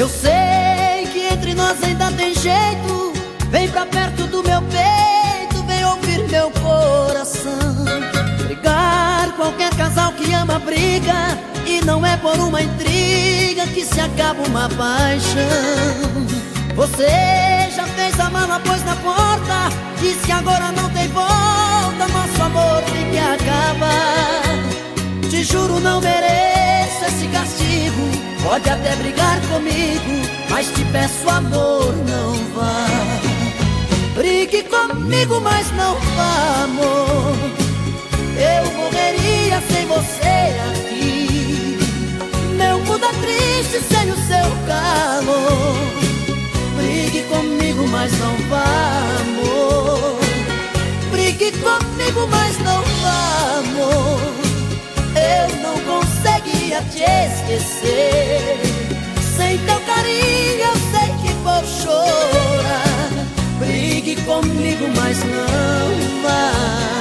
Eu sei que entre nós ainda tem jeito. Vem pra perto do meu peito, vem ouvir meu coração. Brigar, qualquer casal que ama briga. E não é por uma intriga que se acaba uma paixão. Você já fez a mala, pôs na porta. Disse agora não Pode até brigar comigo, mas te peço amor, não vá. Brigue comigo, mas não vá, amor. Eu morreria sem você aqui. Meu mundo é triste sem o seu calor. Brigue comigo, mas não vá, te esquecer. Sem teu carinho, eu sei que vou chorar. Brigue comigo, mas não vá.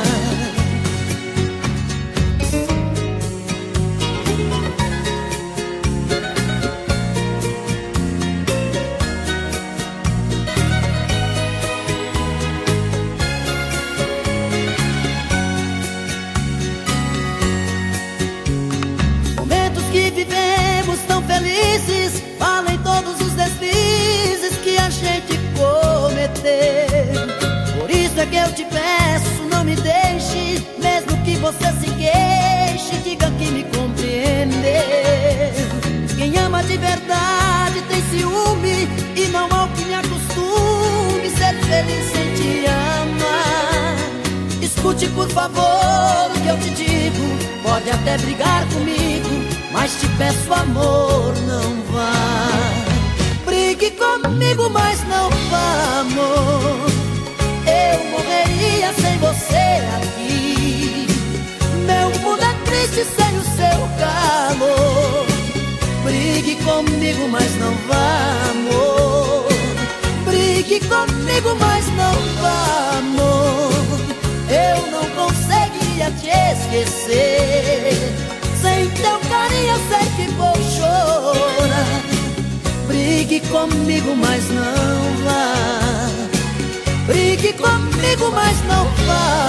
Felizes Falem todos os deslizes que a gente cometeu. Por isso é que eu te peço, não me deixe Mesmo que você se queixe, diga que me compreendeu. Quem ama de verdade tem ciúme E não há o que me acostume Ser feliz sem te amar. Escute por favor o que eu te digo Pode até brigar comigo Mas te peço amor, comigo, mas não vá, amor Brigue comigo, mas não vá, amor Eu não conseguia te esquecer. Sem teu carinho eu sei que vou chorar. Brigue comigo, mas não vá. Brigue comigo, mas não vá,